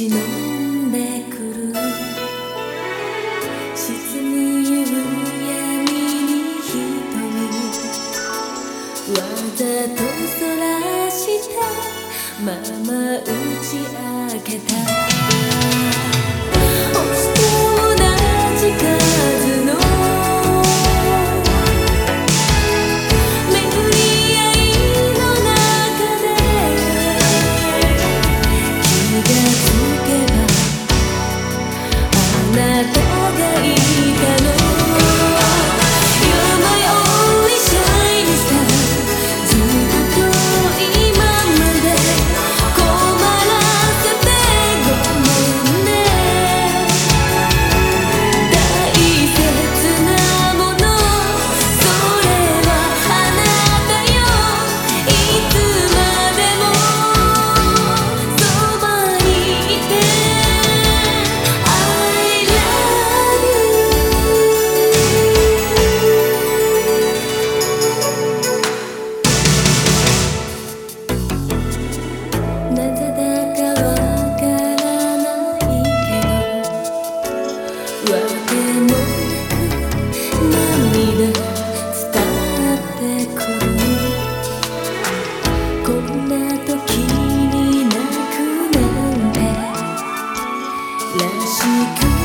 忍んでくる。沈む夕闇に瞳。わざとそらした。まま打ち明けた。让世界。